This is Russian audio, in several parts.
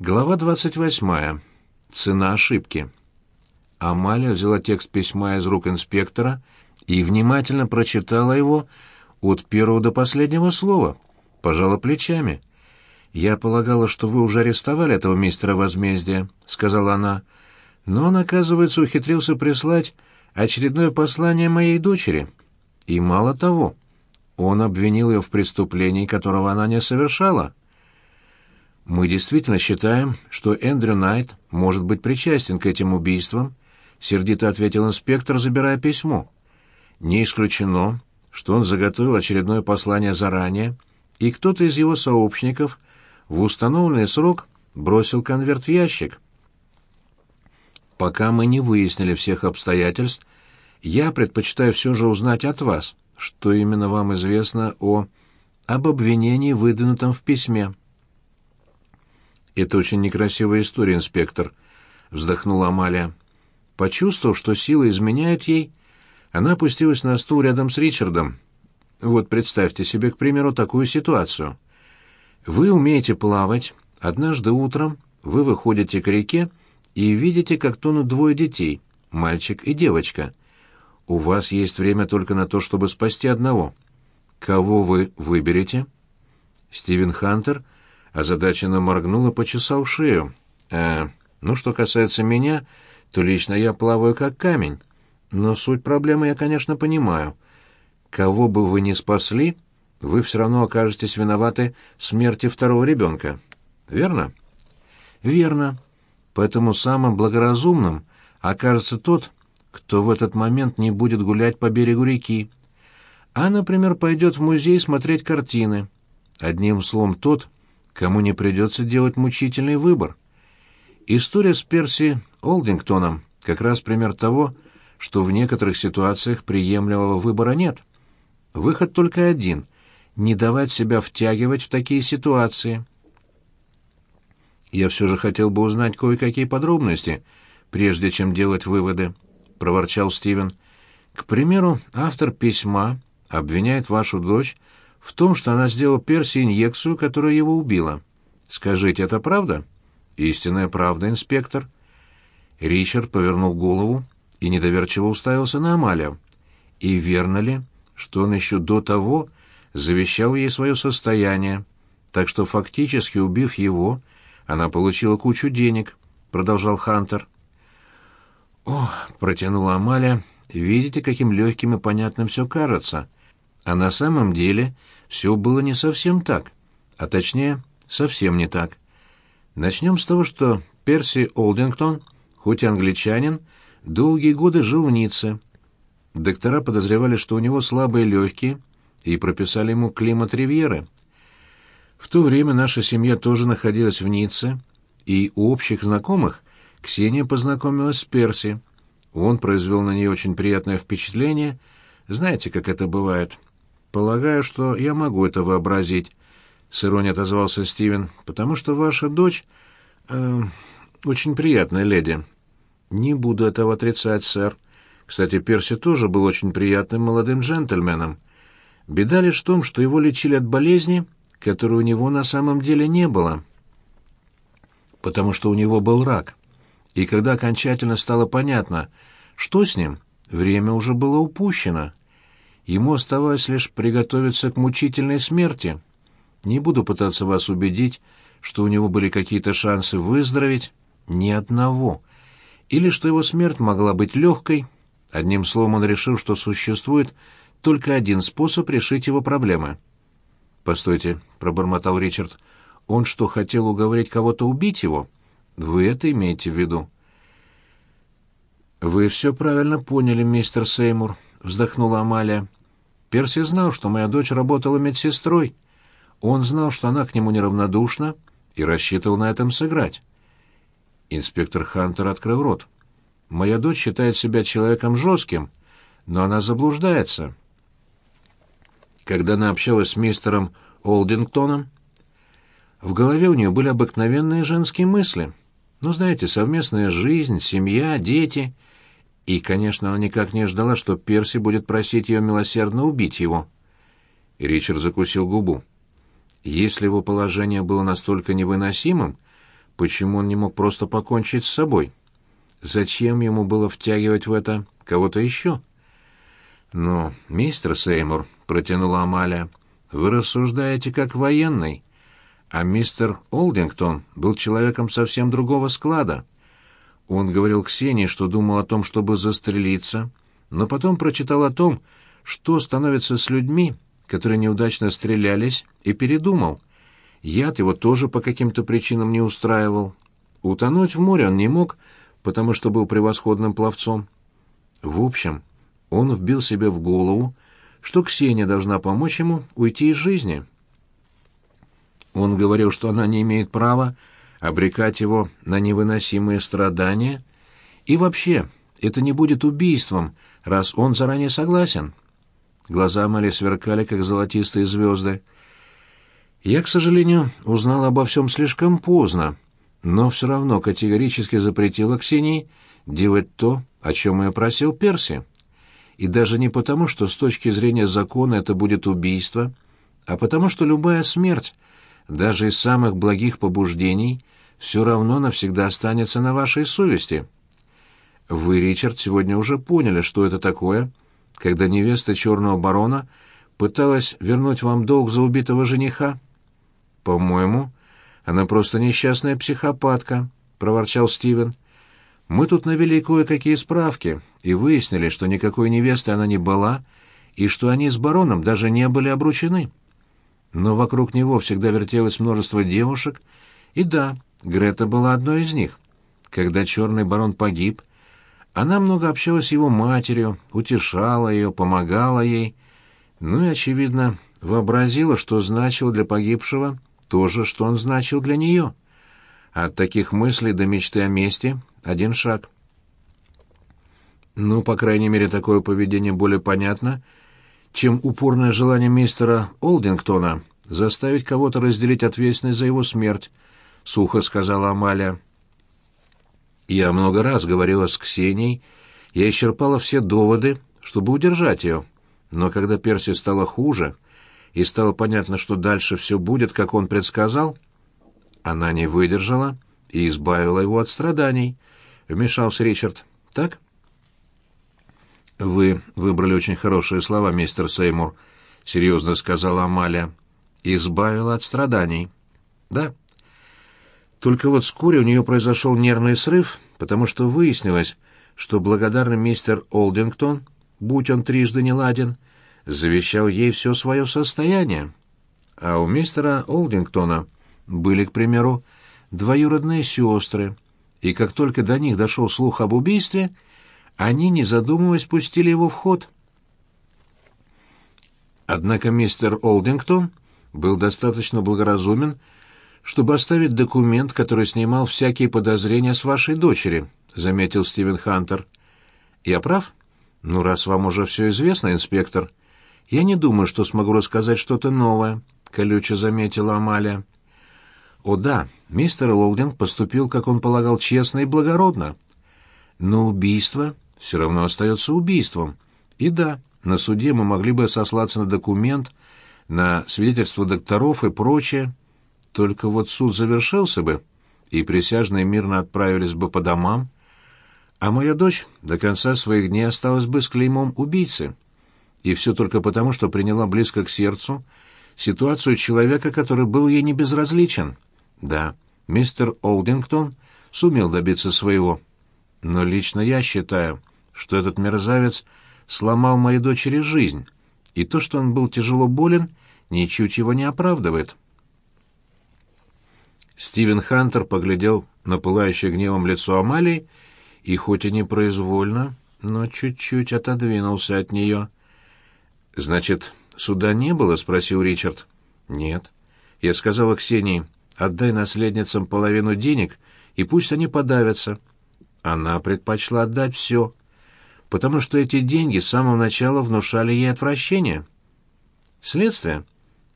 Глава 28. Цена ошибки. Амалия взяла текст письма из рук инспектора и внимательно прочитала его от первого до последнего слова, пожала плечами. «Я полагала, что вы уже арестовали этого мистера возмездия», — сказала она. «Но он, оказывается, ухитрился прислать очередное послание моей дочери. И мало того, он обвинил ее в преступлении, которого она не совершала». Мы действительно считаем, что Эндрю Найт может быть причастен к этим убийствам, сердито ответил инспектор, забирая письмо. Не исключено, что он заготовил очередное послание заранее, и кто-то из его сообщников в установленный срок бросил конверт в ящик. Пока мы не выяснили всех обстоятельств, я предпочитаю все же узнать от вас, что именно вам известно о об обвинении, выдвинутом в письме. «Это очень некрасивая история, инспектор», — вздохнула Амалия. Почувствовав, что сила изменяет ей, она опустилась на стул рядом с Ричардом. Вот представьте себе, к примеру, такую ситуацию. Вы умеете плавать, однажды утром вы выходите к реке и видите, как тонут двое детей, мальчик и девочка. У вас есть время только на то, чтобы спасти одного. Кого вы выберете? Стивен Хантер — озадаченно моргнул и почесал шею. «Э, ну, что касается меня, то лично я плаваю как камень. Но суть проблемы я, конечно, понимаю. Кого бы вы ни спасли, вы все равно окажетесь виноваты в смерти второго ребенка. Верно?» «Верно. Поэтому самым благоразумным окажется тот, кто в этот момент не будет гулять по берегу реки, а, например, пойдет в музей смотреть картины. Одним словом, тот, кому не придется делать мучительный выбор. История с Перси Олдингтоном как раз пример того, что в некоторых ситуациях приемлемого выбора нет. Выход только один — не давать себя втягивать в такие ситуации. «Я все же хотел бы узнать кое-какие подробности, прежде чем делать выводы», — проворчал Стивен. «К примеру, автор письма обвиняет вашу дочь в том, что она сделала Перси инъекцию, которая его убила. Скажите, это правда? Истинная правда, инспектор. Ричард повернул голову и недоверчиво уставился на Амалию. И верно ли, что он еще до того завещал ей свое состояние, так что фактически убив его, она получила кучу денег, продолжал Хантер. О, протянула Амалия, видите, каким легким и понятным все кажется. А на самом деле все было не совсем так, а точнее, совсем не так. Начнем с того, что Перси Олдингтон, хоть и англичанин, долгие годы жил в Ницце. Доктора подозревали, что у него слабые легкие, и прописали ему климат Ривьеры. В то время наша семья тоже находилась в Ницце, и у общих знакомых Ксения познакомилась с Перси. Он произвел на нее очень приятное впечатление. Знаете, как это бывает — «Полагаю, что я могу это вообразить», — с иронией отозвался Стивен, «потому что ваша дочь... Э, очень приятная леди». «Не буду этого отрицать, сэр. Кстати, Перси тоже был очень приятным молодым джентльменом. Беда лишь в том, что его лечили от болезни, которой у него на самом деле не было. Потому что у него был рак. И когда окончательно стало понятно, что с ним, время уже было упущено». Ему оставалось лишь приготовиться к мучительной смерти. Не буду пытаться вас убедить, что у него были какие-то шансы выздороветь. Ни одного. Или что его смерть могла быть легкой. Одним словом, он решил, что существует только один способ решить его проблемы. «Постойте», — пробормотал Ричард, — «он что, хотел уговорить кого-то убить его? Вы это имеете в виду?» «Вы все правильно поняли, мистер Сеймур», — вздохнула Амалия. Перси знал, что моя дочь работала медсестрой. Он знал, что она к нему неравнодушна, и рассчитывал на этом сыграть. Инспектор Хантер открыл рот. «Моя дочь считает себя человеком жестким, но она заблуждается». Когда она общалась с мистером Олдингтоном, в голове у нее были обыкновенные женские мысли. Ну, знаете, совместная жизнь, семья, дети — и, конечно, она никак не ждала, что Перси будет просить ее милосердно убить его. Ричард закусил губу. Если его положение было настолько невыносимым, почему он не мог просто покончить с собой? Зачем ему было втягивать в это кого-то еще? «Ну, мистер Сеймур», — протянула Амалия, — «вы рассуждаете как военный, а мистер Олдингтон был человеком совсем другого склада. Он говорил Ксении, что думал о том, чтобы застрелиться, но потом прочитал о том, что становится с людьми, которые неудачно стрелялись, и передумал. Яд его тоже по каким-то причинам не устраивал. Утонуть в море он не мог, потому что был превосходным пловцом. В общем, он вбил себе в голову, что Ксения должна помочь ему уйти из жизни. Он говорил, что она не имеет права обрекать его на невыносимые страдания, и вообще, это не будет убийством, раз он заранее согласен. Глаза Амали сверкали, как золотистые звезды. Я, к сожалению, узнала обо всем слишком поздно, но все равно категорически запретила Ксении делать то, о чем я просил Перси. И даже не потому, что с точки зрения закона это будет убийство, а потому что любая смерть, даже из самых благих побуждений, все равно навсегда останется на вашей совести. Вы, Ричард, сегодня уже поняли, что это такое, когда невеста черного барона пыталась вернуть вам долг за убитого жениха. По-моему, она просто несчастная психопатка, проворчал Стивен. Мы тут навели кое-какие справки и выяснили, что никакой невесты она не была, и что они с бароном даже не были обручены. Но вокруг него всегда вертелось множество девушек, и да, Грета была одной из них. Когда черный барон погиб, она много общалась с его матерью, утешала ее, помогала ей, ну и, очевидно, вообразила, что значил для погибшего то же, что он значил для нее. От таких мыслей до мечты о мести один шаг. Ну, по крайней мере, такое поведение более понятно, чем упорное желание мистера Олдингтона заставить кого-то разделить ответственность за его смерть, — сухо сказала Амалия. Я много раз говорила с Ксенией, я исчерпала все доводы, чтобы удержать ее, но когда Перси стало хуже, и стало понятно, что дальше все будет, как он предсказал, она не выдержала и избавила его от страданий —— вмешался Ричард. «Так?» «Вы выбрали очень хорошие слова, мистер Сеймур», — серьезно сказала Амалия. «Избавила от страданий». «Да». Только вот вскоре у нее произошел нервный срыв, потому что выяснилось, что благодарный мистер Олдингтон, будь он трижды не ладен, завещал ей все свое состояние. А у мистера Олдингтона были, к примеру, двоюродные сестры — и как только до них дошел слух об убийстве, они, не задумываясь, пустили его в ход. Однако мистер Олдингтон был достаточно благоразумен, чтобы оставить документ, который снимал всякие подозрения с вашей дочери, заметил Стивен Хантер. Я прав? Ну, раз вам уже все известно, инспектор, я не думаю, что смогу рассказать что-то новое, колюче заметила Амалия. О да, мистер Лоудинг поступил, как он полагал, честно и благородно. Но убийство все равно остается убийством. И да, на суде мы могли бы сослаться на документ, на свидетельство докторов и прочее. Только вот суд завершился бы, и присяжные мирно отправились бы по домам, а моя дочь до конца своих дней осталась бы с клеймом убийцы. И все только потому, что приняла близко к сердцу ситуацию человека, который был ей не безразличен. Да, мистер Олдингтон сумел добиться своего. Но лично я считаю, что этот мерзавец сломал моей дочери жизнь, и то, что он был тяжело болен, ничуть его не оправдывает. Стивен Хантер поглядел на пылающее гневом лицо Амалии и хоть и непроизвольно, но чуть-чуть отодвинулся от нее. «Значит, суда не было?» — спросил Ричард. «Нет». Я сказала Ксении, Отдай наследницам половину денег, и пусть они подавятся. Она предпочла отдать все, потому что эти деньги с самого начала внушали ей отвращение. Следствие?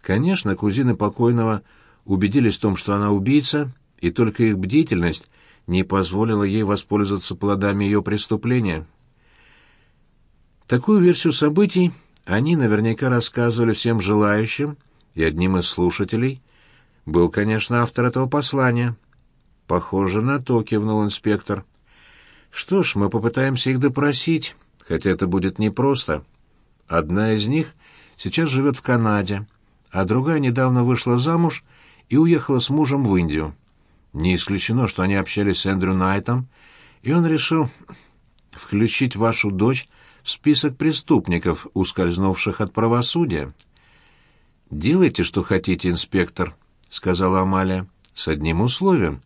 Конечно, кузины покойного убедились в том, что она убийца, и только их бдительность не позволила ей воспользоваться плодами ее преступления. Такую версию событий они наверняка рассказывали всем желающим, и одним из слушателей был, конечно, автор этого послания. Похоже на то, кивнул инспектор. Что ж, мы попытаемся их допросить, хотя это будет непросто. Одна из них сейчас живет в Канаде, а другая недавно вышла замуж и уехала с мужем в Индию. Не исключено, что они общались с Эндрю Найтом, и он решил включить вашу дочь в список преступников, ускользнувших от правосудия. «Делайте, что хотите, инспектор», — сказала Амалия, — «с одним условием.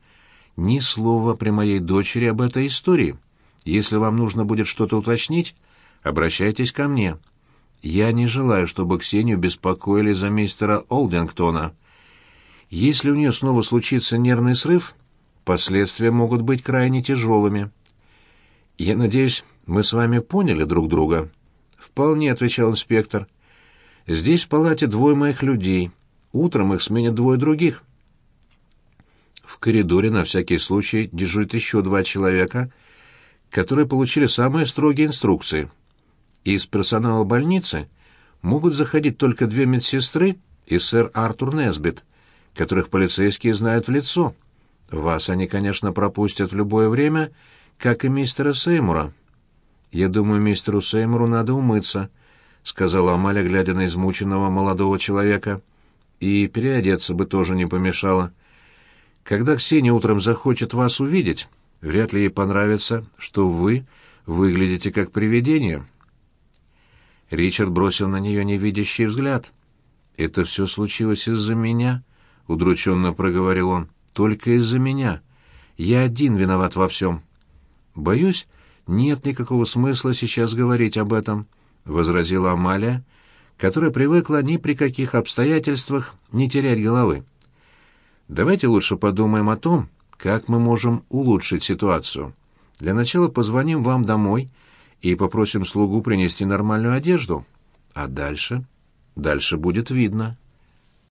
Ни слова при моей дочери об этой истории. Если вам нужно будет что-то уточнить, обращайтесь ко мне. Я не желаю, чтобы Ксению беспокоили за мистера Олдингтона. Если у нее снова случится нервный срыв, последствия могут быть крайне тяжелыми». «Я надеюсь, мы с вами поняли друг друга?» «Вполне», — отвечал инспектор. «Здесь в палате двое моих людей. Утром их сменят двое других». В коридоре на всякий случай дежурит еще два человека, которые получили самые строгие инструкции. Из персонала больницы могут заходить только две медсестры и сэр Артур Несбит, которых полицейские знают в лицо. Вас они, конечно, пропустят в любое время, — как и мистера Сеймура. Я думаю, мистеру Сеймуру надо умыться, сказала Амаля, глядя на измученного молодого человека. И переодеться бы тоже не помешало. Когда Ксения утром захочет вас увидеть, вряд ли ей понравится, что вы выглядите как привидение. Ричард бросил на нее невидящий взгляд. «Это все случилось из-за меня», — удрученно проговорил он. «Только из-за меня. Я один виноват во всем». «Боюсь, нет никакого смысла сейчас говорить об этом», — возразила Амалия, которая привыкла ни при каких обстоятельствах не терять головы. «Давайте лучше подумаем о том, как мы можем улучшить ситуацию. Для начала позвоним вам домой и попросим слугу принести нормальную одежду. А дальше? Дальше будет видно».